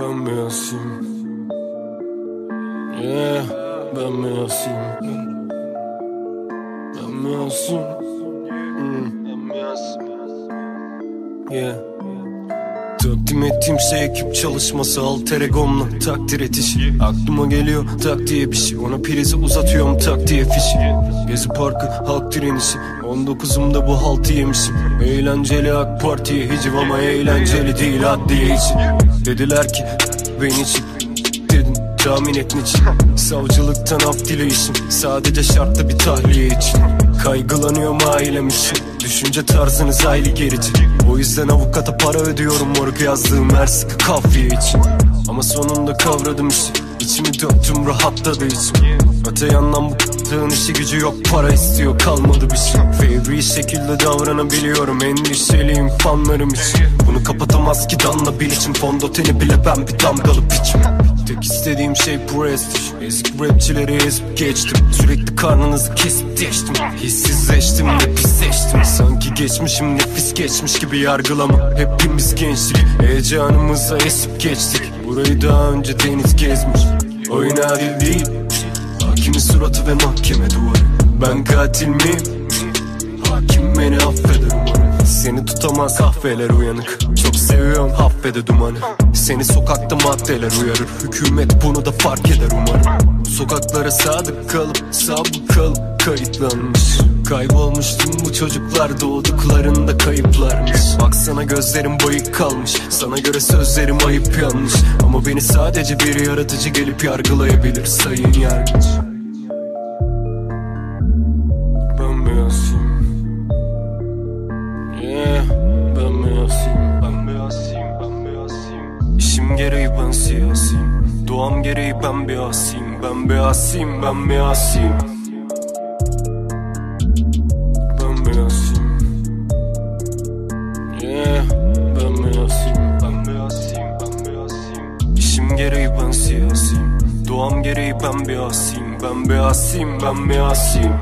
Ben beyazım. Yeah Ben beyazım. Ben beyazım. Hmm. Yeah. Takdim ettiğim şey ekip çalışması. Alter egomla takdir etişi Aklıma geliyor tak diye bir şey Ona prizi uzatıyorum tak diye fişi. Gezi parkı halk direnişi 19'umda bu haltı yemişim Eğlenceli AK Parti'ye hiciv ama eğlenceli değil adliye için. Dediler ki beni için. Dedim tahmin et niçin Savcılıktan af dileyişim Sadece şartlı bir tahliye için. Kaygılanıyorum ailem için. Düşünce tarzınız aile gerici. O yüzden avukata para ödüyorum morgu yazdığım her sıkı kafiye için. Ama sonunda kavradım işi. İçimi döktüm rahatladı içim. Öte yandan bu k***lığın işi gücü yok Para istiyor kalmadı bir şey Fevri şekilde davranabiliyorum. Endişeliyim fanlarım için. Bunu kapatamaz ki danla bil için. Fondöteni bile ben bir damgalı piçim Tek istediğim şey prestij. Ezik rapçileri ezip geçtim. Sürekli karnınızı kesip geçtim Hissizleştim ve pisleştim Sanki geçmişim nefis geçmiş gibi yargılama. Hepimiz gençlik. Heyecanımıza esip geçtik. Burayı daha önce deniz gezmiş. Oyun adil değil. Hakimin suratı ve mahkeme duvarı. Ben katil miyim? Beni affeder Seni tutamaz kahveler uyanık. Çok seviyorum affede dumanı. Seni sokakta maddeler uyarır. Hükümet bunu da fark eder umarım. Sokaklara sadık kalıp sabık kalıp kayıtlanmış. Kaybolmuştum bu çocuklar doğduklarında kayıplarmış. Baksana gözlerim bayık kalmış. Sana göre sözlerim ayıp yanlış. Ama beni sadece bir yaratıcı gelip yargılayabilir sayın yargıç İşim gereği ben siyasiyim. Doğam gereği ben beyazım Ben beyazım, ben beyazım Ben beyazım Yeah, ben beyazım Ben beyazım, ben beyazım İşim gereği ben siyasiyim. Doğam gereği ben beyazım Ben beyazım, ben beyazım